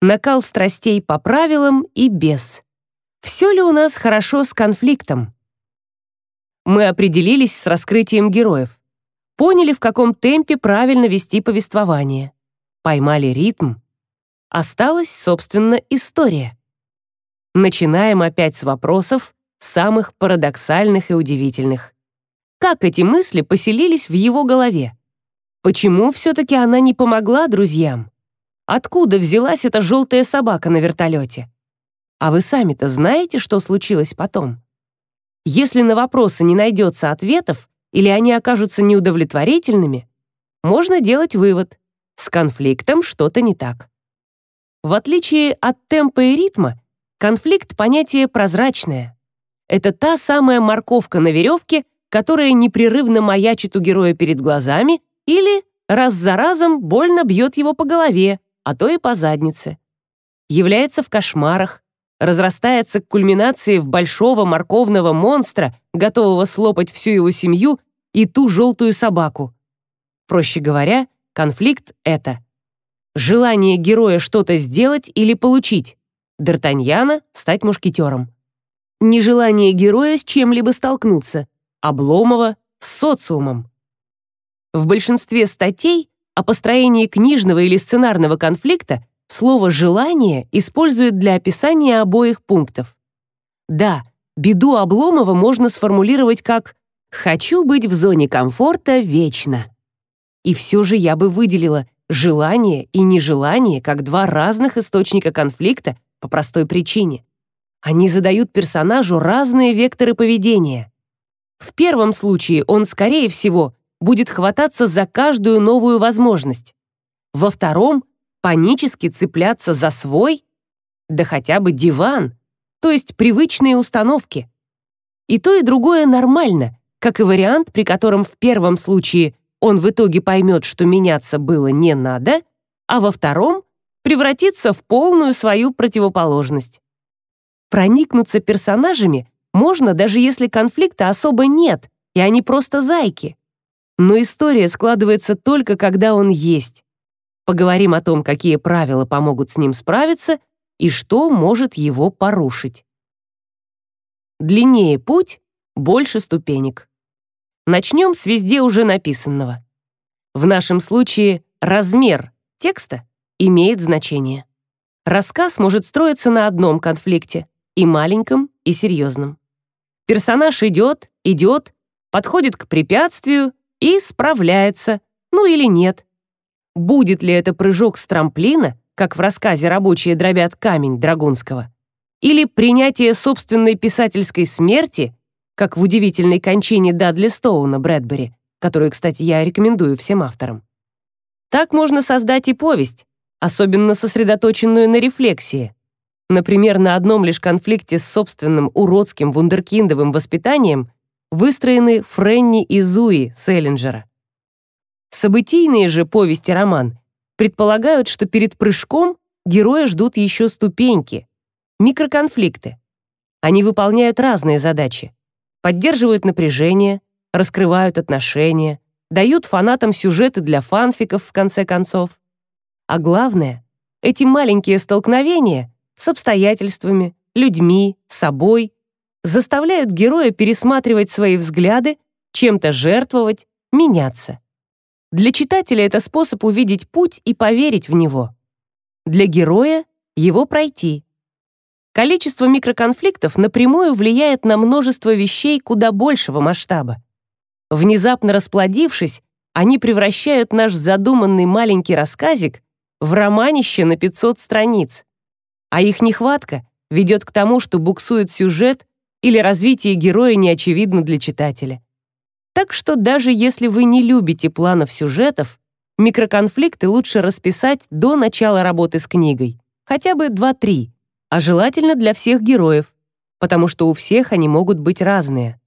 накал страстей по правилам и без. Все ли у нас хорошо с конфликтом? Мы определились с раскрытием героев. Поняли, в каком темпе правильно вести повествование. Поймали ритм. Осталась, собственно, история. Начинаем опять с вопросов, самых парадоксальных и удивительных. Как эти мысли поселились в его голове? Почему все-таки она не помогла друзьям? Откуда взялась эта желтая собака на вертолете? А вы сами-то знаете, что случилось потом? Если на вопросы не найдется ответов или они окажутся неудовлетворительными, можно делать вывод – с конфликтом что-то не так. В отличие от темпа и ритма, конфликт – понятие прозрачное. Это та самая морковка на веревке, которая непрерывно маячит у героя перед глазами или раз за разом больно бьет его по голове, а то и по заднице. Является в кошмарах, разрастается к кульминации в большого морковного монстра, готового слопать всю его семью и ту желтую собаку. Проще говоря, конфликт — это желание героя что-то сделать или получить, Д'Артаньяна — стать мушкетером. Нежелание героя с чем-либо столкнуться, Обломова — с социумом. В большинстве статей о построении книжного или сценарного конфликта слово «желание» используют для описания обоих пунктов. Да, беду Обломова можно сформулировать как «хочу быть в зоне комфорта вечно». И все же я бы выделила желание и нежелание как два разных источника конфликта по простой причине. Они задают персонажу разные векторы поведения. В первом случае он, скорее всего, будет хвататься за каждую новую возможность. Во втором — панически цепляться за свой, да хотя бы диван, то есть привычные установки. И то, и другое нормально, как и вариант, при котором в первом случае он в итоге поймет, что меняться было не надо, а во втором превратится в полную свою противоположность. Проникнуться персонажами можно, даже если конфликта особо нет, и они просто зайки но история складывается только когда он есть. Поговорим о том, какие правила помогут с ним справиться и что может его порушить. Длиннее путь, больше ступенек. Начнем с везде уже написанного. В нашем случае размер текста имеет значение. Рассказ может строиться на одном конфликте, и маленьком, и серьезном. Персонаж идет, идет, подходит к препятствию и справляется, ну или нет. Будет ли это прыжок с трамплина, как в рассказе «Рабочие дробят камень» Драгунского, или принятие собственной писательской смерти, как в удивительной кончине Дадли Стоуна Брэдбери, которую, кстати, я рекомендую всем авторам. Так можно создать и повесть, особенно сосредоточенную на рефлексии. Например, на одном лишь конфликте с собственным уродским вундеркиндовым воспитанием выстроены Френни и Зуи Селлинджера. Событийные же повести роман предполагают, что перед прыжком героя ждут еще ступеньки, микроконфликты. Они выполняют разные задачи. Поддерживают напряжение, раскрывают отношения, дают фанатам сюжеты для фанфиков в конце концов. А главное, эти маленькие столкновения с обстоятельствами, людьми, собой заставляют героя пересматривать свои взгляды, чем-то жертвовать, меняться. Для читателя это способ увидеть путь и поверить в него. Для героя — его пройти. Количество микроконфликтов напрямую влияет на множество вещей куда большего масштаба. Внезапно расплодившись, они превращают наш задуманный маленький рассказик в романище на 500 страниц. А их нехватка ведет к тому, что буксует сюжет или развитие героя не очевидно для читателя. Так что даже если вы не любите планов сюжетов, микроконфликты лучше расписать до начала работы с книгой, хотя бы 2-3, а желательно для всех героев, потому что у всех они могут быть разные.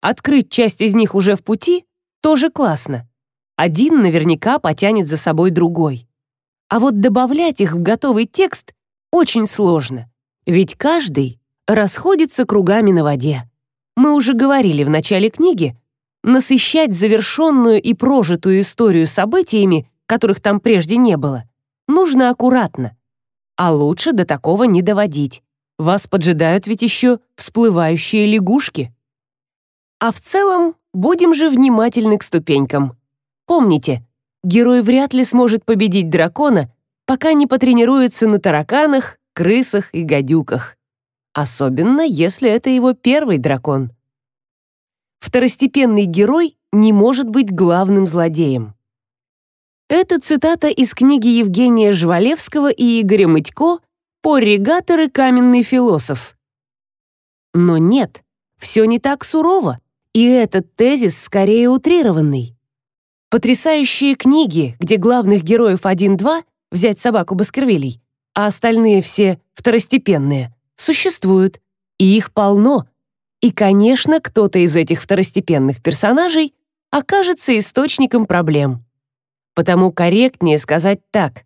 Открыть часть из них уже в пути тоже классно. Один наверняка потянет за собой другой. А вот добавлять их в готовый текст очень сложно, ведь каждый расходится кругами на воде. Мы уже говорили в начале книги, насыщать завершенную и прожитую историю событиями, которых там прежде не было, нужно аккуратно. а лучше до такого не доводить. Вас поджидают ведь еще всплывающие лягушки. А в целом, будем же внимательны к ступенькам. Помните, герой вряд ли сможет победить дракона, пока не потренируется на тараканах, крысах и гадюках. Особенно, если это его первый дракон. Второстепенный герой не может быть главным злодеем. Это цитата из книги Евгения Жвалевского и Игоря Мытько «Порригатор и каменный философ». Но нет, все не так сурово, и этот тезис скорее утрированный. Потрясающие книги, где главных героев один-два, взять собаку Баскервилей, а остальные все второстепенные, существуют, и их полно. И, конечно, кто-то из этих второстепенных персонажей окажется источником проблем. Потому корректнее сказать так.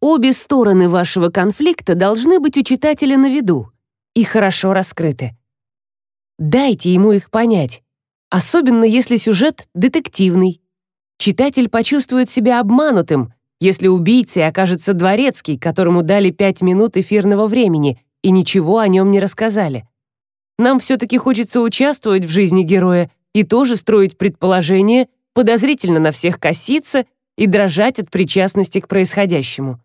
Обе стороны вашего конфликта должны быть у читателя на виду и хорошо раскрыты. Дайте ему их понять, особенно если сюжет детективный. Читатель почувствует себя обманутым, если убийцей окажется дворецкий, которому дали пять минут эфирного времени и ничего о нем не рассказали. Нам все-таки хочется участвовать в жизни героя и тоже строить предположения, подозрительно на всех коситься и дрожать от причастности к происходящему.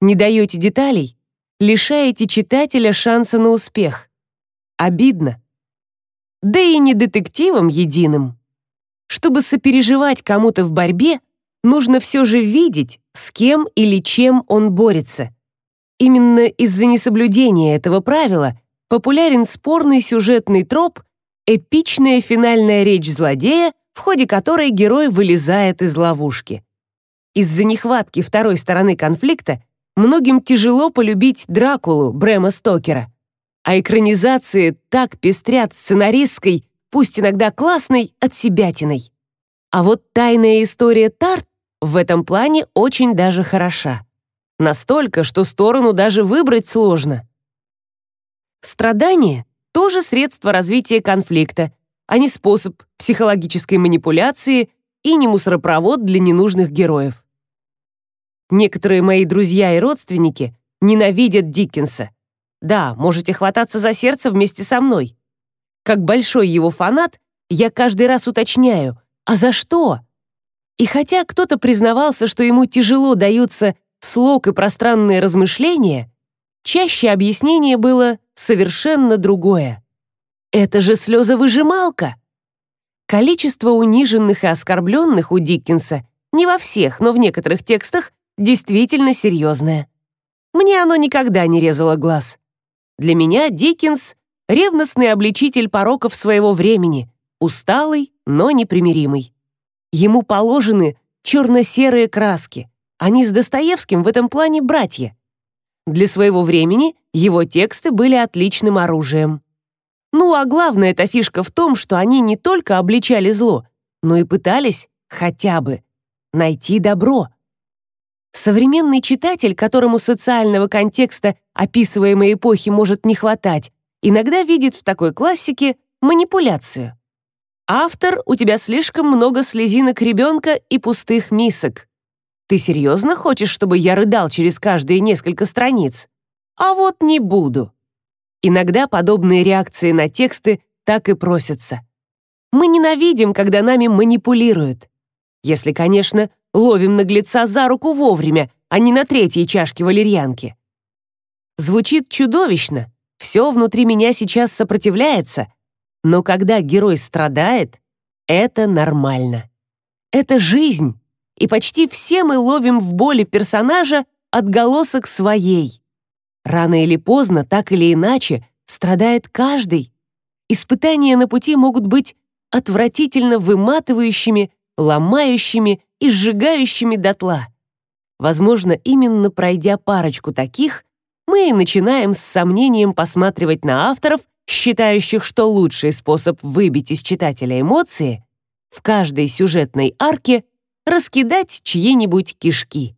Не даете деталей, лишаете читателя шанса на успех. Обидно. Да и не детективом единым. Чтобы сопереживать кому-то в борьбе, нужно все же видеть, с кем или чем он борется. Именно из-за несоблюдения этого правила популярен спорный сюжетный троп эпичная финальная речь злодея, в ходе которой герой вылезает из ловушки. Из-за нехватки второй стороны конфликта многим тяжело полюбить Дракулу Брэма Стокера. А экранизации так пестрят сценаристской, пусть иногда классной, отсебятиной. А вот тайная история Тарт в этом плане очень даже хороша. Настолько, что сторону даже выбрать сложно. Страдание — тоже средство развития конфликта, а не способ психологической манипуляции и не мусоропровод для ненужных героев. Некоторые мои друзья и родственники ненавидят Диккенса. Да, можете хвататься за сердце вместе со мной. Как большой его фанат, я каждый раз уточняю, а за что? И хотя кто-то признавался, что ему тяжело даются слог и пространные размышления, чаще объяснение было совершенно другое. Это же слезовыжималка. Количество униженных и оскорбленных у Диккенса не во всех, но в некоторых текстах действительно серьезное. Мне оно никогда не резало глаз. Для меня Диккенс — ревностный обличитель пороков своего времени, усталый, но непримиримый. Ему положены черно-серые краски. Они с Достоевским в этом плане братья. Для своего времени его тексты были отличным оружием. Ну а главная эта фишка в том, что они не только обличали зло, но и пытались хотя бы найти добро. Современный читатель, которому социального контекста описываемой эпохи может не хватать, иногда видит в такой классике манипуляцию. Автор, у тебя слишком много слезинок ребенка и пустых мисок. Ты серьезно хочешь, чтобы я рыдал через каждые несколько страниц? А вот не буду. Иногда подобные реакции на тексты так и просятся. Мы ненавидим, когда нами манипулируют. Если, конечно, ловим наглеца за руку вовремя, а не на третьей чашке валерьянки. Звучит чудовищно, все внутри меня сейчас сопротивляется, но когда герой страдает, это нормально. Это жизнь, и почти все мы ловим в боли персонажа отголосок своей. Рано или поздно, так или иначе, страдает каждый. Испытания на пути могут быть отвратительно выматывающими, ломающими и сжигающими дотла. Возможно, именно пройдя парочку таких, мы и начинаем с сомнением посматривать на авторов, считающих, что лучший способ выбить из читателя эмоции в каждой сюжетной арке раскидать чьи-нибудь кишки.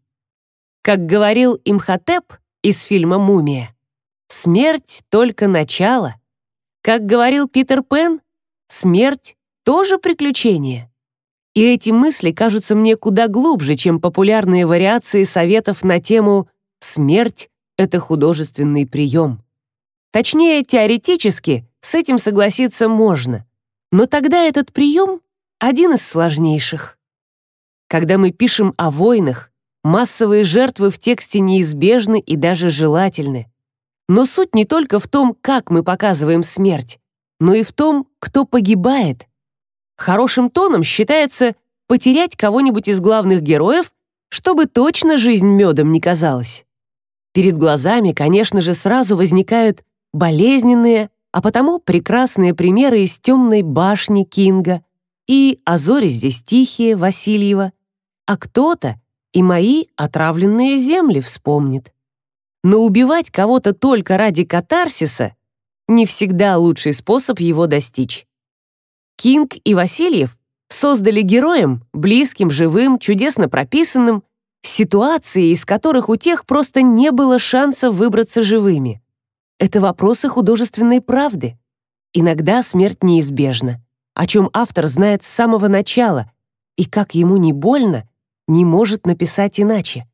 Как говорил Имхотеп из фильма «Мумия», смерть — только начало. Как говорил Питер Пен, смерть — тоже приключение. И эти мысли кажутся мне куда глубже, чем популярные вариации советов на тему «смерть это художественный прием. Точнее, теоретически с этим согласиться можно. Но тогда этот прием один из сложнейших. Когда мы пишем о войнах, массовые жертвы в тексте неизбежны и даже желательны. Но суть не только в том, как мы показываем смерть, но и в том, кто погибает. Хорошим тоном считается потерять кого-нибудь из главных героев, чтобы точно жизнь медом не казалась. Перед глазами, конечно же, сразу возникают болезненные, а потому прекрасные примеры из «Темной башни» Кинга и «А зори здесь тихие» Васильева, а кто-то и мои отравленные земли вспомнит. Но убивать кого-то только ради катарсиса не всегда лучший способ его достичь. Кинг и Васильев создали героям, близким, живым, чудесно прописанным, ситуации, из которых у тех просто не было шанса выбраться живыми. Это вопросы художественной правды. Иногда смерть неизбежна, о чем автор знает с самого начала, и как ему не больно, не может написать иначе.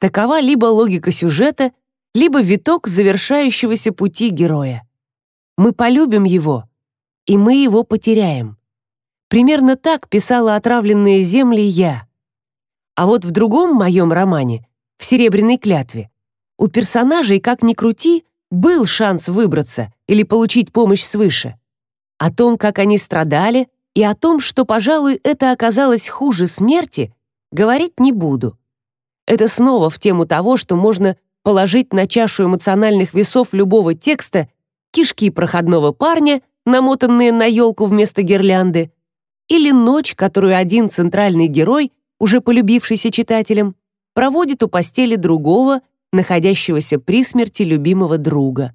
Такова либо логика сюжета, либо виток завершающегося пути героя. Мы полюбим его, и мы его потеряем. Примерно так писала «Отравленные земли» я. А вот в другом моем романе, в «Серебряной клятве», у персонажей, как ни крути, был шанс выбраться или получить помощь свыше. О том, как они страдали, и о том, что, пожалуй, это оказалось хуже смерти, говорить не буду. Это снова в тему того, что можно положить на чашу эмоциональных весов любого текста кишки проходного парня, намотанные на елку вместо гирлянды, или ночь, которую один центральный герой, уже полюбившийся читателям, проводит у постели другого, находящегося при смерти любимого друга,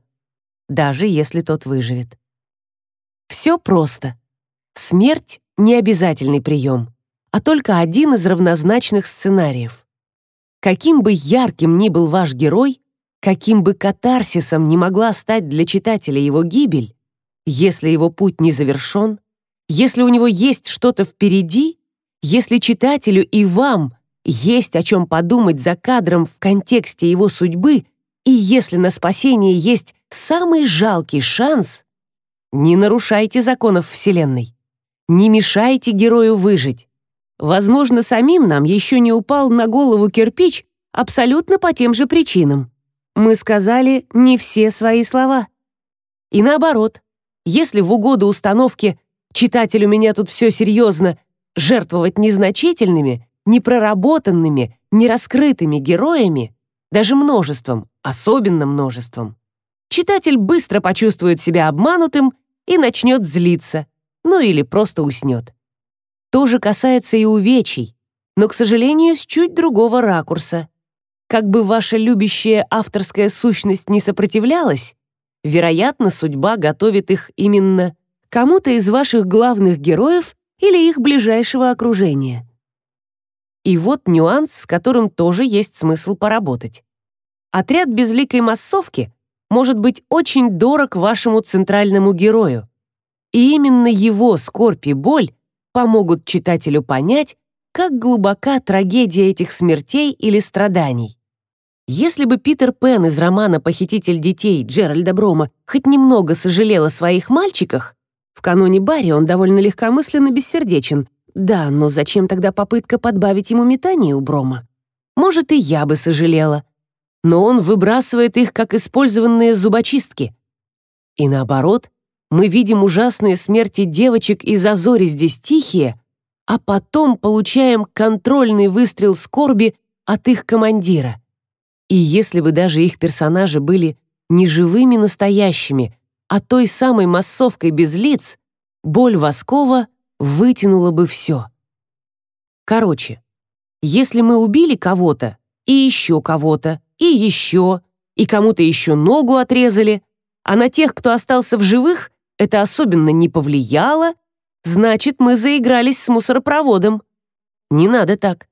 даже если тот выживет. Все просто. Смерть — не обязательный прием, а только один из равнозначных сценариев. Каким бы ярким ни был ваш герой, каким бы катарсисом не могла стать для читателя его гибель, если его путь не завершен, если у него есть что-то впереди, если читателю и вам есть о чем подумать за кадром в контексте его судьбы, и если на спасение есть самый жалкий шанс, не нарушайте законов Вселенной. Не мешайте герою выжить. Возможно, самим нам еще не упал на голову кирпич абсолютно по тем же причинам. Мы сказали не все свои слова. И наоборот, если в угоду установке «читатель у меня тут все серьезно» жертвовать незначительными, непроработанными, нераскрытыми героями, даже множеством, особенно множеством, читатель быстро почувствует себя обманутым и начнет злиться, ну или просто уснет. То же касается и увечий, но, к сожалению, с чуть другого ракурса. Как бы ваша любящая авторская сущность не сопротивлялась, вероятно, судьба готовит их именно кому-то из ваших главных героев или их ближайшего окружения. И вот нюанс, с которым тоже есть смысл поработать. Отряд безликой массовки может быть очень дорог вашему центральному герою. И именно его скорбь и боль помогут читателю понять, как глубока трагедия этих смертей или страданий. Если бы Питер Пен из романа «Похититель детей» Джеральда Брома хоть немного сожалел о своих мальчиках, в каноне Барри он довольно легкомысленно бессердечен, да, но зачем тогда попытка подбавить ему метание у Брома? Может, и я бы сожалела. Но он выбрасывает их, как использованные зубочистки. И наоборот, мы видим ужасные смерти девочек из «Азори здесь тихие», а потом получаем контрольный выстрел скорби от их командира. И если бы даже их персонажи были не живыми настоящими, а той самой массовкой без лиц, боль Воскова вытянуло бы все. Короче, если мы убили кого-то, и еще кого-то, и еще, и кому-то еще ногу отрезали, а на тех, кто остался в живых, это особенно не повлияло, значит, мы заигрались с мусоропроводом. Не надо так.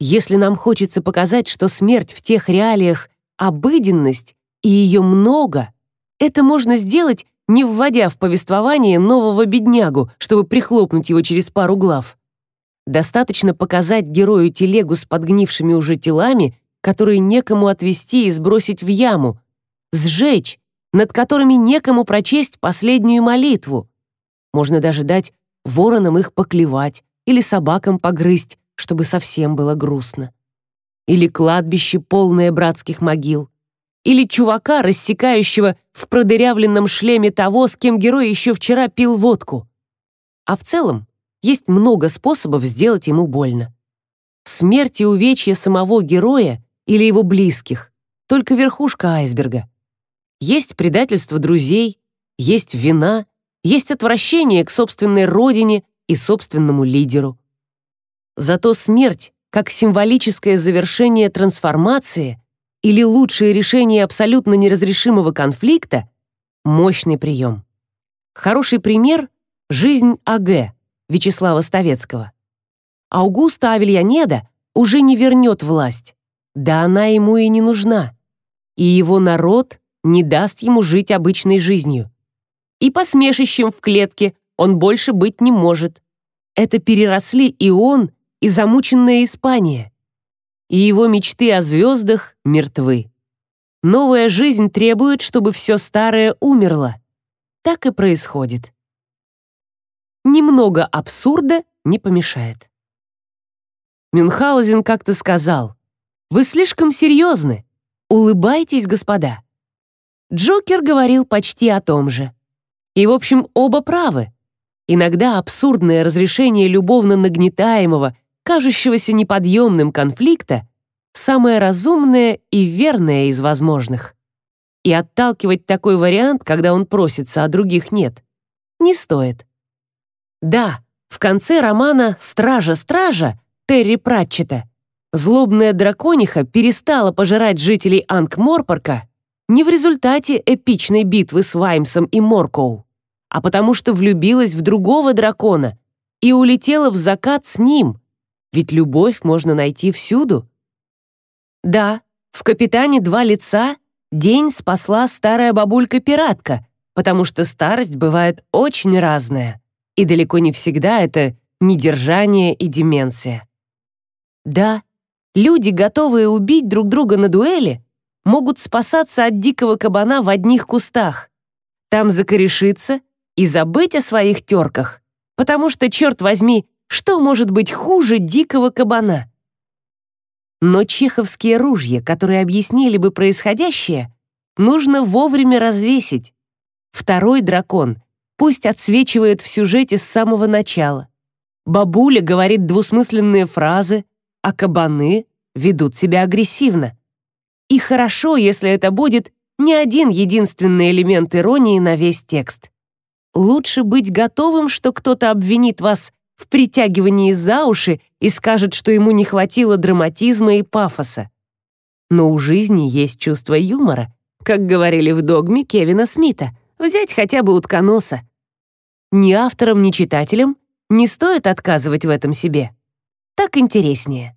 Если нам хочется показать, что смерть в тех реалиях — обыденность, и ее много, это можно сделать не вводя в повествование нового беднягу, чтобы прихлопнуть его через пару глав. Достаточно показать герою телегу с подгнившими уже телами которые некому отвезти и сбросить в яму, сжечь, над которыми некому прочесть последнюю молитву. Можно даже дать воронам их поклевать или собакам погрызть, чтобы совсем было грустно. Или кладбище, полное братских могил. Или чувака, рассекающего в продырявленном шлеме того, с кем герой еще вчера пил водку. А в целом есть много способов сделать ему больно. Смерть и увечья самого героя или его близких — только верхушка айсберга. Есть предательство друзей, есть вина, есть отвращение к собственной родине и собственному лидеру. Зато смерть, как символическое завершение трансформации или лучшее решение абсолютно неразрешимого конфликта, мощный прием. Хороший пример — жизнь А.Г. Вячеслава Ставецкого. Аугуста Авельянеда уже не вернет власть. Да она ему и не нужна. И его народ не даст ему жить обычной жизнью. И посмешищем в клетке он больше быть не может. Это переросли и он, и замученная Испания. И его мечты о звездах мертвы. Новая жизнь требует, чтобы все старое умерло. Так и происходит. Немного абсурда не помешает. Мюнхгаузен как-то сказал, «Вы слишком серьезны. Улыбайтесь, господа». Джокер говорил почти о том же. И, в общем, оба правы. Иногда абсурдное разрешение любовно нагнетаемого, кажущегося неподъемным конфликта самое разумное и верное из возможных. И отталкивать такой вариант, когда он просится, а других нет, не стоит. Да, в конце романа «Стража-стража» Терри Пратчета злобная дракониха перестала пожирать жителей Анкморпорка не в результате эпичной битвы с Ваймсом и Моркоу, а потому что влюбилась в другого дракона и улетела в закат с ним, ведь любовь можно найти всюду. Да, в «Капитане два лица» день спасла старая бабулька-пиратка, потому что старость бывает очень разная, и далеко не всегда это недержание и деменция. Да, люди, готовые убить друг друга на дуэли, могут спасаться от дикого кабана в одних кустах, там закорешиться и забыть о своих терках, потому что, черт возьми, что может быть хуже дикого кабана? Но чеховские ружья, которые объяснили бы происходящее, нужно вовремя развесить. Второй дракон пусть отсвечивает в сюжете с самого начала. Бабуля говорит двусмысленные фразы, а кабаны ведут себя агрессивно. И хорошо, если это будет не один единственный элемент иронии на весь текст. Лучше быть готовым, что кто-то обвинит вас в притягивании за уши и скажет, что ему не хватило драматизма и пафоса. Но у жизни есть чувство юмора, как говорили в догме Кевина Смита, взять хотя бы утконоса. Ни авторам, ни читателям не стоит отказывать в этом себе так интереснее.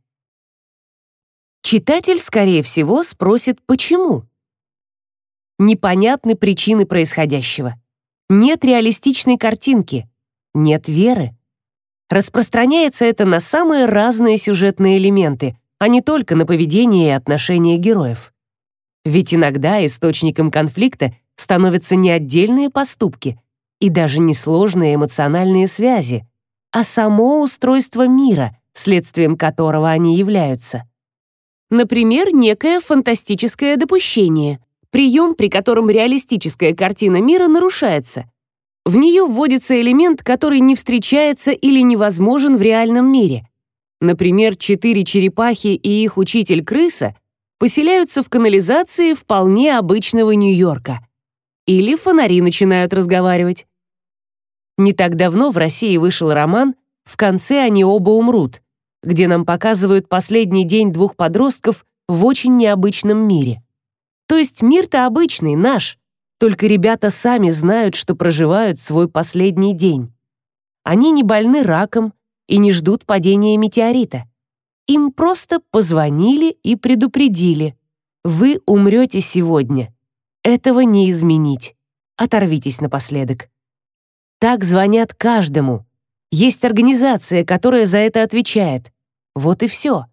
Читатель, скорее всего, спросит, почему. Непонятны причины происходящего. Нет реалистичной картинки. Нет веры. Распространяется это на самые разные сюжетные элементы, а не только на поведение и отношения героев. Ведь иногда источником конфликта становятся не отдельные поступки и даже не сложные эмоциональные связи, а само устройство мира, следствием которого они являются. Например, некое фантастическое допущение, прием, при котором реалистическая картина мира нарушается. В нее вводится элемент, который не встречается или невозможен в реальном мире. Например, четыре черепахи и их учитель-крыса поселяются в канализации вполне обычного Нью-Йорка. Или фонари начинают разговаривать. Не так давно в России вышел роман «В конце они оба умрут», где нам показывают последний день двух подростков в очень необычном мире. То есть мир-то обычный, наш, только ребята сами знают, что проживают свой последний день. Они не больны раком и не ждут падения метеорита. Им просто позвонили и предупредили. Вы умрете сегодня. Этого не изменить. Оторвитесь напоследок. Так звонят каждому. Есть организация, которая за это отвечает. Вот и все.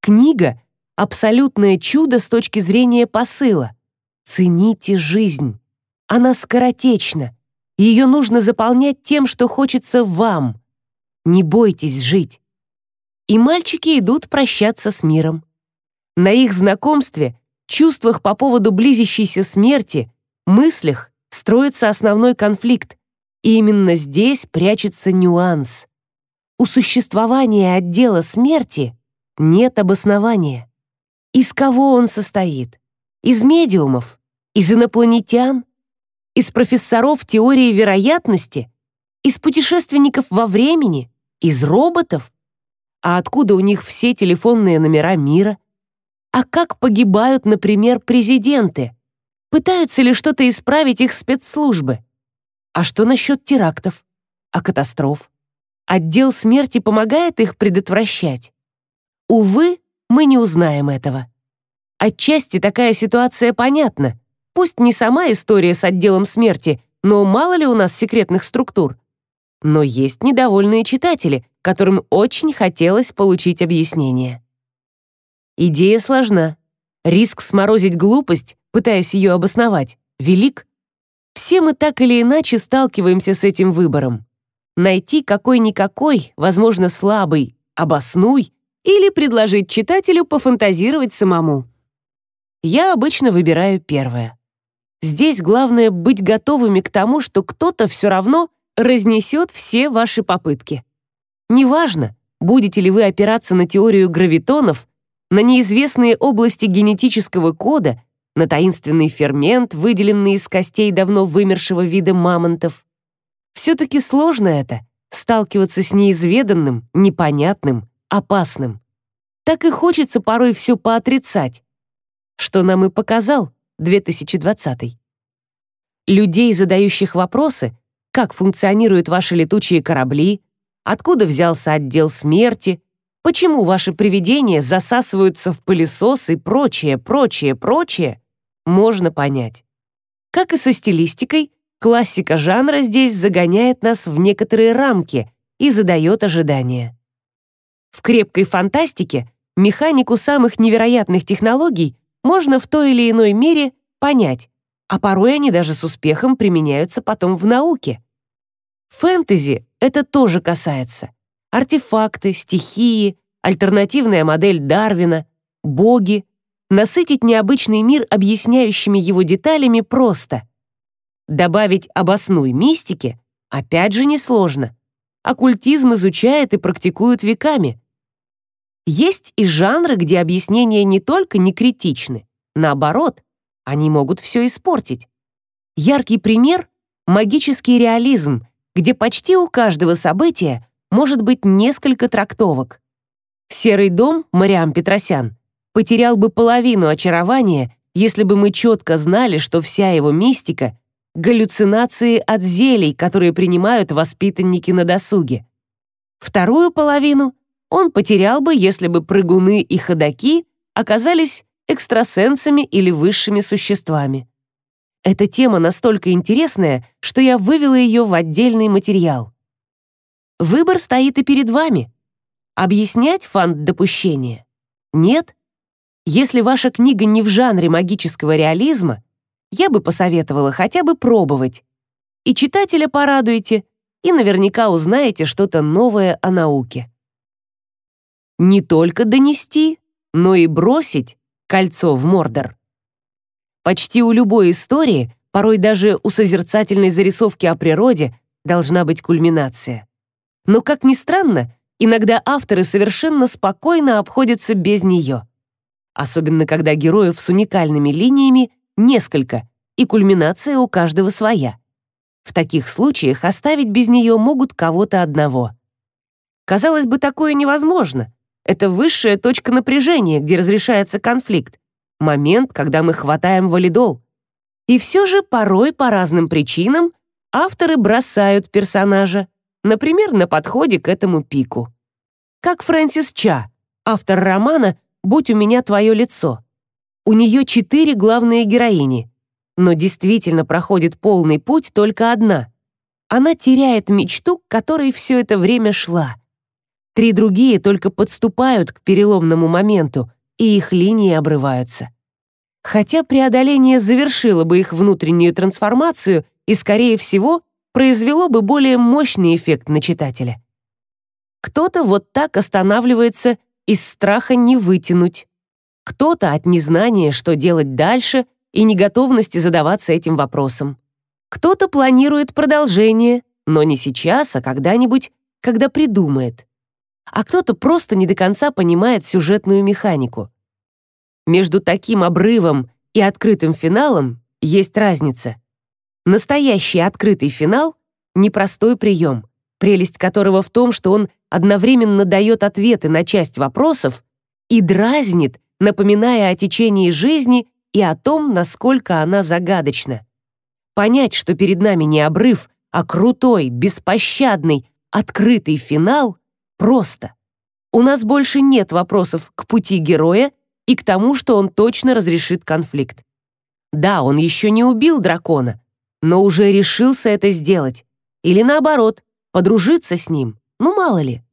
Книга абсолютное чудо с точки зрения посыла. Цените жизнь. Она скоротечна. Ее нужно заполнять тем, что хочется вам. Не бойтесь жить. И мальчики идут прощаться с миром. На их знакомстве, чувствах по поводу близящейся смерти, мыслях строится основной конфликт. И именно здесь прячется нюанс. У существования отдела смерти нет обоснования. Из кого он состоит? Из медиумов? Из инопланетян? Из профессоров теории вероятности? Из путешественников во времени? Из роботов? А откуда у них все телефонные номера мира? А как погибают, например, президенты? Пытаются ли что-то исправить их спецслужбы? А что насчет терактов? А катастроф? Отдел смерти помогает их предотвращать? Увы, мы не узнаем этого. Отчасти такая ситуация понятна. Пусть не сама история с отделом смерти, но мало ли у нас секретных структур. Но есть недовольные читатели, которым очень хотелось получить объяснение. Идея сложна. Риск сморозить глупость, пытаясь ее обосновать, велик. Все мы так или иначе сталкиваемся с этим выбором. Найти какой-никакой, возможно, слабый, обоснуй или предложить читателю пофантазировать самому. Я обычно выбираю первое. Здесь главное быть готовыми к тому, что кто-то все равно разнесет все ваши попытки. Неважно, будете ли вы опираться на теорию гравитонов, на неизвестные области генетического кода, на таинственный фермент, выделенный из костей давно вымершего вида мамонтов. Все-таки сложно это — сталкиваться с неизведанным, непонятным, опасным. Так и хочется порой все поотрицать. Что нам и показал 2020. Людей, задающих вопросы, как функционируют ваши летучие корабли, откуда взялся отдел смерти, почему ваши привидения засасываются в пылесос и прочее, прочее, прочее, можно понять. Как и со стилистикой, классика жанра здесь загоняет нас в некоторые рамки и задает ожидания. В крепкой фантастике механику самых невероятных технологий можно в той или иной мере понять, а порой они даже с успехом применяются потом в науке. Фэнтези это тоже касается. Артефакты, стихии, альтернативная модель Дарвина, боги. Насытить необычный мир объясняющими его деталями просто. Добавить обоснуй мистики опять же несложно. Оккультизм изучает и практикуют веками. Есть и жанры, где объяснения не только не критичны, наоборот, они могут все испортить. Яркий пример — магический реализм, где почти у каждого события может быть несколько трактовок. «Серый дом» Мариам Петросян потерял бы половину очарования, если бы мы четко знали, что вся его мистика — галлюцинации от зелий, которые принимают воспитанники на досуге. Вторую половину он потерял бы, если бы прыгуны и ходаки оказались экстрасенсами или высшими существами. Эта тема настолько интересная, что я вывела ее в отдельный материал. Выбор стоит и перед вами. Объяснять фант допущения? Нет? Если ваша книга не в жанре магического реализма, я бы посоветовала хотя бы пробовать. И читателя порадуете, и наверняка узнаете что-то новое о науке не только донести, но и бросить кольцо в Мордор. Почти у любой истории, порой даже у созерцательной зарисовки о природе, должна быть кульминация. Но, как ни странно, иногда авторы совершенно спокойно обходятся без нее. Особенно когда героев с уникальными линиями несколько, и кульминация у каждого своя. В таких случаях оставить без нее могут кого-то одного. Казалось бы, такое невозможно, это высшая точка напряжения, где разрешается конфликт. Момент, когда мы хватаем валидол. И все же порой по разным причинам авторы бросают персонажа, например, на подходе к этому пику. Как Фрэнсис Ча, автор романа «Будь у меня твое лицо». У нее четыре главные героини, но действительно проходит полный путь только одна. Она теряет мечту, к которой все это время шла — Три другие только подступают к переломному моменту, и их линии обрываются. Хотя преодоление завершило бы их внутреннюю трансформацию и, скорее всего, произвело бы более мощный эффект на читателя. Кто-то вот так останавливается из страха не вытянуть. Кто-то от незнания, что делать дальше, и неготовности задаваться этим вопросом. Кто-то планирует продолжение, но не сейчас, а когда-нибудь, когда придумает. А кто-то просто не до конца понимает сюжетную механику. Между таким обрывом и открытым финалом есть разница. Настоящий открытый финал — непростой прием, прелесть которого в том, что он одновременно дает ответы на часть вопросов и дразнит, напоминая о течении жизни и о том, насколько она загадочна. Понять, что перед нами не обрыв, а крутой, беспощадный, открытый финал просто. У нас больше нет вопросов к пути героя и к тому, что он точно разрешит конфликт. Да, он еще не убил дракона, но уже решился это сделать. Или наоборот, подружиться с ним. Ну мало ли.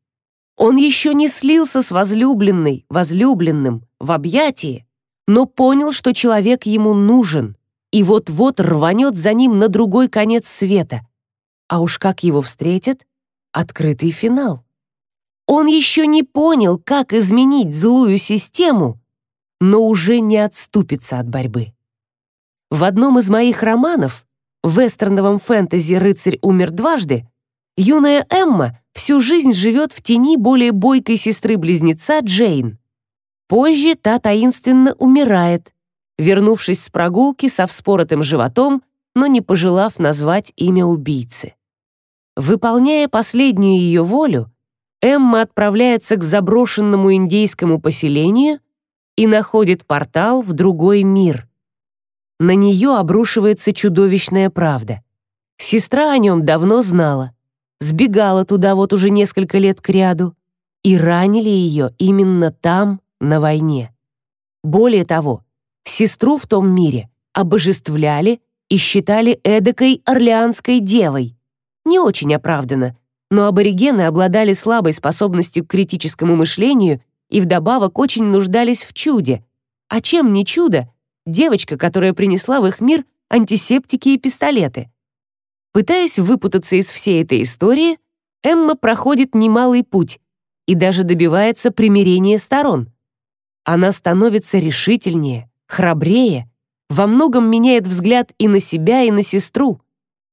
Он еще не слился с возлюбленной, возлюбленным в объятии, но понял, что человек ему нужен, и вот-вот рванет за ним на другой конец света. А уж как его встретят? Открытый финал. Он еще не понял, как изменить злую систему, но уже не отступится от борьбы. В одном из моих романов, вестерновом фэнтези «Рыцарь умер дважды», юная Эмма всю жизнь живет в тени более бойкой сестры-близнеца Джейн. Позже та таинственно умирает, вернувшись с прогулки со вспоротым животом, но не пожелав назвать имя убийцы. Выполняя последнюю ее волю, Эмма отправляется к заброшенному индейскому поселению и находит портал в другой мир. На нее обрушивается чудовищная правда. Сестра о нем давно знала, сбегала туда вот уже несколько лет кряду, и ранили ее именно там, на войне. Более того, сестру в том мире обожествляли и считали эдакой орлеанской девой. Не очень оправданно, но аборигены обладали слабой способностью к критическому мышлению и вдобавок очень нуждались в чуде. А чем не чудо? Девочка, которая принесла в их мир антисептики и пистолеты. Пытаясь выпутаться из всей этой истории, Эмма проходит немалый путь и даже добивается примирения сторон. Она становится решительнее, храбрее, во многом меняет взгляд и на себя, и на сестру.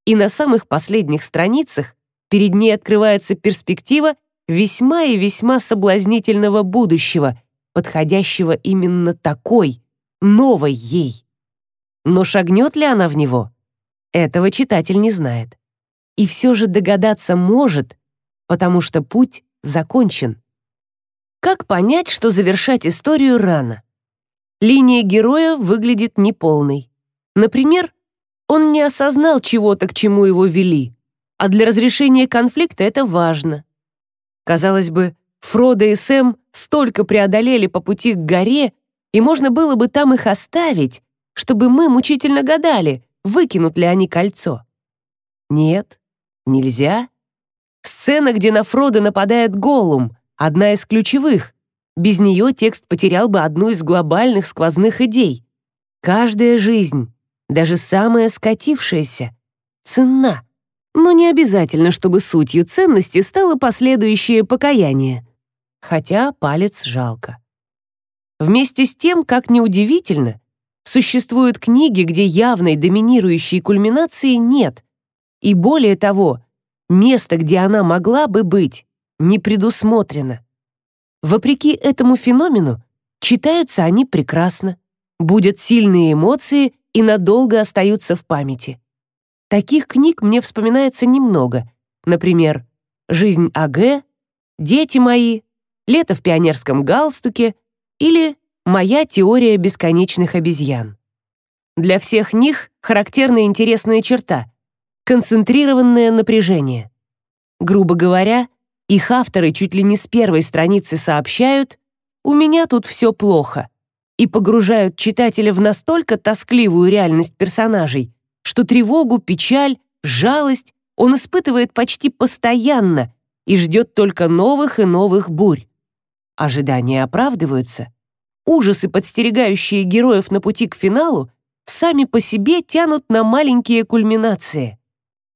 И на самых последних страницах перед ней открывается перспектива весьма и весьма соблазнительного будущего, подходящего именно такой, новой ей. Но шагнет ли она в него? Этого читатель не знает. И все же догадаться может, потому что путь закончен. Как понять, что завершать историю рано? Линия героя выглядит неполной. Например, он не осознал чего-то, к чему его вели, а для разрешения конфликта это важно. Казалось бы, Фродо и Сэм столько преодолели по пути к горе, и можно было бы там их оставить, чтобы мы мучительно гадали, выкинут ли они кольцо. Нет, нельзя. Сцена, где на Фродо нападает Голум, одна из ключевых. Без нее текст потерял бы одну из глобальных сквозных идей. Каждая жизнь, даже самая скатившаяся, ценна. Но не обязательно, чтобы сутью ценности стало последующее покаяние. Хотя палец жалко. Вместе с тем, как неудивительно, существуют книги, где явной доминирующей кульминации нет. И более того, место, где она могла бы быть, не предусмотрено. Вопреки этому феномену, читаются они прекрасно, будут сильные эмоции и надолго остаются в памяти. Таких книг мне вспоминается немного. Например, «Жизнь А.Г», «Дети мои», «Лето в пионерском галстуке» или «Моя теория бесконечных обезьян». Для всех них характерна интересная черта — концентрированное напряжение. Грубо говоря, их авторы чуть ли не с первой страницы сообщают «У меня тут все плохо» и погружают читателя в настолько тоскливую реальность персонажей, что тревогу, печаль, жалость он испытывает почти постоянно и ждет только новых и новых бурь. Ожидания оправдываются. Ужасы, подстерегающие героев на пути к финалу, сами по себе тянут на маленькие кульминации.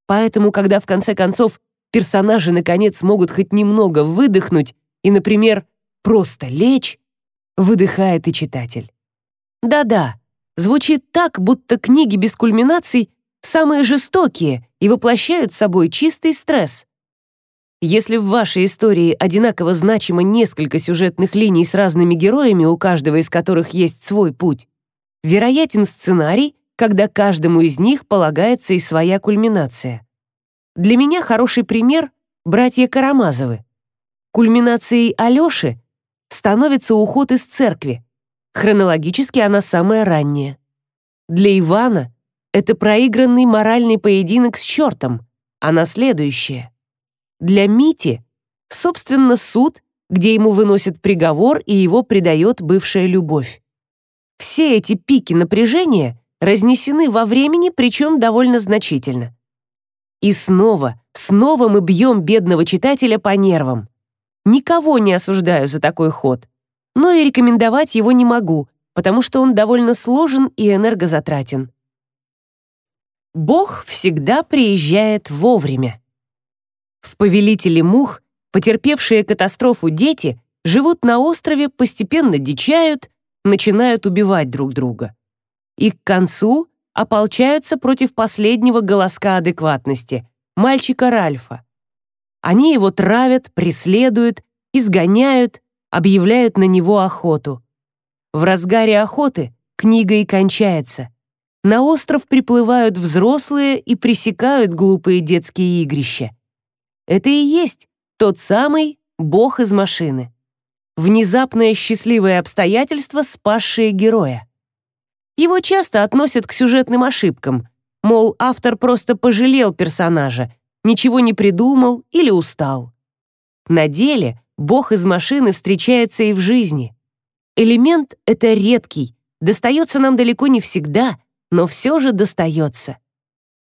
Поэтому, когда в конце концов персонажи наконец могут хоть немного выдохнуть и, например, просто лечь, выдыхает и читатель. Да-да, звучит так, будто книги без кульминаций самые жестокие и воплощают собой чистый стресс. Если в вашей истории одинаково значимо несколько сюжетных линий с разными героями, у каждого из которых есть свой путь, вероятен сценарий, когда каждому из них полагается и своя кульминация. Для меня хороший пример — братья Карамазовы. Кульминацией Алёши становится уход из церкви. Хронологически она самая ранняя. Для Ивана это проигранный моральный поединок с чертом, она следующая. Для Мити, собственно, суд, где ему выносят приговор и его предает бывшая любовь. Все эти пики напряжения разнесены во времени, причем довольно значительно. И снова, снова мы бьем бедного читателя по нервам. Никого не осуждаю за такой ход, но и рекомендовать его не могу, потому что он довольно сложен и энергозатратен. Бог всегда приезжает вовремя. В «Повелителе мух» потерпевшие катастрофу дети живут на острове, постепенно дичают, начинают убивать друг друга. И к концу ополчаются против последнего голоска адекватности, мальчика Ральфа. Они его травят, преследуют, изгоняют, объявляют на него охоту. В разгаре охоты книга и кончается. На остров приплывают взрослые и пресекают глупые детские игрища. Это и есть тот самый бог из машины. Внезапное счастливое обстоятельство, спасшее героя. Его часто относят к сюжетным ошибкам, мол, автор просто пожалел персонажа, ничего не придумал или устал. На деле бог из машины встречается и в жизни. Элемент — это редкий, достается нам далеко не всегда, но все же достается.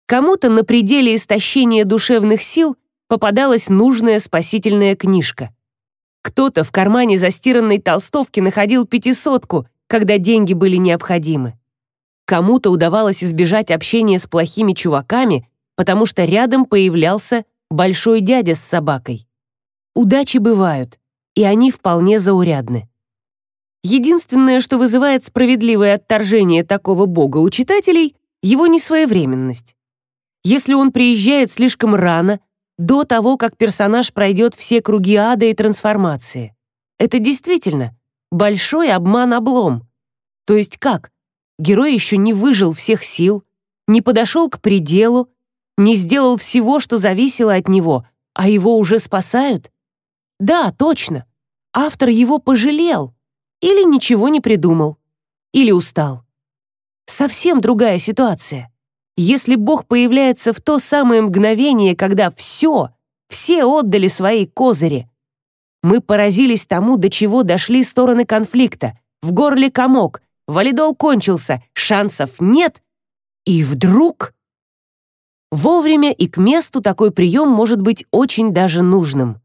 Кому-то на пределе истощения душевных сил попадалась нужная спасительная книжка. Кто-то в кармане застиранной толстовки находил пятисотку, когда деньги были необходимы. Кому-то удавалось избежать общения с плохими чуваками, потому что рядом появлялся большой дядя с собакой. Удачи бывают, и они вполне заурядны. Единственное, что вызывает справедливое отторжение такого бога у читателей, его несвоевременность. Если он приезжает слишком рано, до того, как персонаж пройдет все круги ада и трансформации. Это действительно большой обман-облом. То есть как? Герой еще не выжил всех сил, не подошел к пределу, не сделал всего, что зависело от него, а его уже спасают? Да, точно. Автор его пожалел. Или ничего не придумал. Или устал. Совсем другая ситуация. Если Бог появляется в то самое мгновение, когда все, все отдали свои козыри. Мы поразились тому, до чего дошли стороны конфликта. В горле комок, валидол кончился, шансов нет. И вдруг... Вовремя и к месту такой прием может быть очень даже нужным.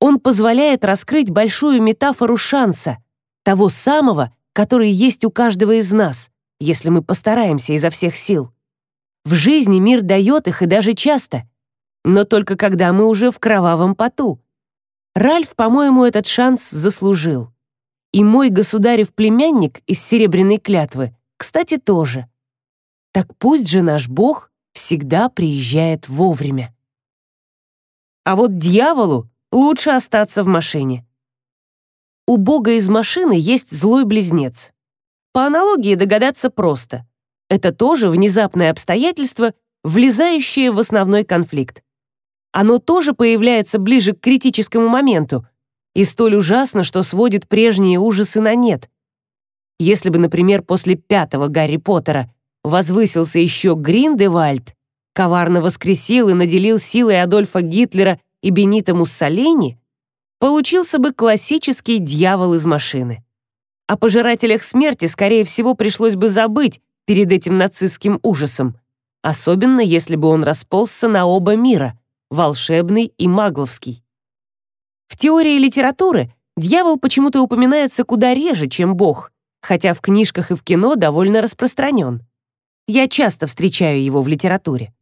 Он позволяет раскрыть большую метафору шанса, того самого, который есть у каждого из нас, если мы постараемся изо всех сил. В жизни мир дает их и даже часто, но только когда мы уже в кровавом поту. Ральф, по-моему, этот шанс заслужил. И мой государев племянник из серебряной клятвы, кстати, тоже. Так пусть же наш Бог всегда приезжает вовремя. А вот дьяволу лучше остаться в машине. У Бога из машины есть злой близнец. По аналогии догадаться просто. Это тоже внезапное обстоятельство, влезающее в основной конфликт. Оно тоже появляется ближе к критическому моменту и столь ужасно, что сводит прежние ужасы на нет. Если бы, например, после пятого Гарри Поттера возвысился еще Гриндевальд, коварно воскресил и наделил силой Адольфа Гитлера и Бенита Муссолини, получился бы классический дьявол из машины. О пожирателях смерти, скорее всего, пришлось бы забыть перед этим нацистским ужасом, особенно если бы он расползся на оба мира, волшебный и магловский. В теории литературы Дьявол почему-то упоминается куда реже, чем Бог, хотя в книжках и в кино довольно распространен. Я часто встречаю его в литературе.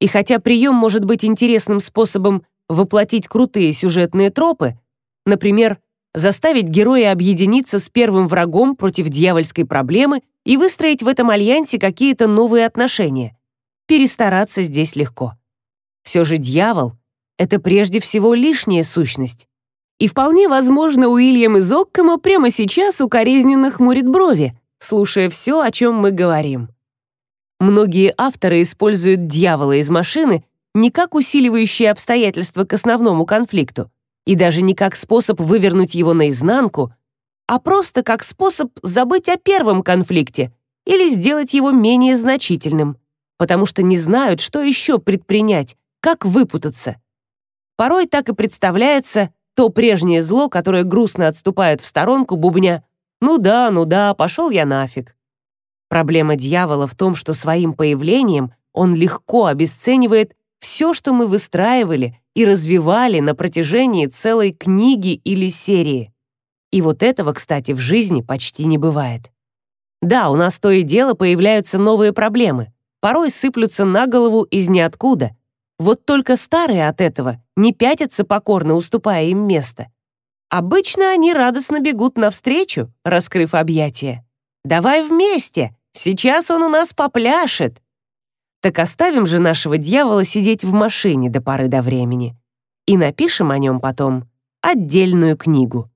И хотя прием может быть интересным способом воплотить крутые сюжетные тропы, например, заставить героя объединиться с первым врагом против дьявольской проблемы и выстроить в этом альянсе какие-то новые отношения. Перестараться здесь легко. Все же дьявол — это прежде всего лишняя сущность. И вполне возможно, Уильям из Оккома прямо сейчас укоризненно хмурит брови, слушая все, о чем мы говорим. Многие авторы используют дьявола из машины не как усиливающие обстоятельства к основному конфликту и даже не как способ вывернуть его наизнанку, а просто как способ забыть о первом конфликте или сделать его менее значительным, потому что не знают, что еще предпринять, как выпутаться. Порой так и представляется то прежнее зло, которое грустно отступает в сторонку бубня «Ну да, ну да, пошел я нафиг». Проблема дьявола в том, что своим появлением он легко обесценивает все, что мы выстраивали и развивали на протяжении целой книги или серии. И вот этого, кстати, в жизни почти не бывает. Да, у нас то и дело появляются новые проблемы, порой сыплются на голову из ниоткуда. Вот только старые от этого не пятятся покорно, уступая им место. Обычно они радостно бегут навстречу, раскрыв объятия. «Давай вместе! Сейчас он у нас попляшет!» Так оставим же нашего дьявола сидеть в машине до поры до времени и напишем о нем потом отдельную книгу.